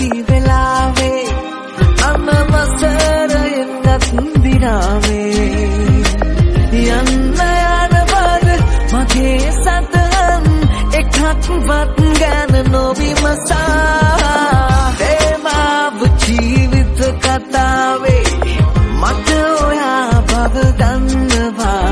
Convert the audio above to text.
නැති වෙලාවේ අනවසරයෙන්ගත් දිනාවේ යන්න යනවද මගේ සතන් එකක්වත් ගැන නොවිමසා. තේමාව ජීවිත කතාවේ මට ඔයා බව දන්නවාන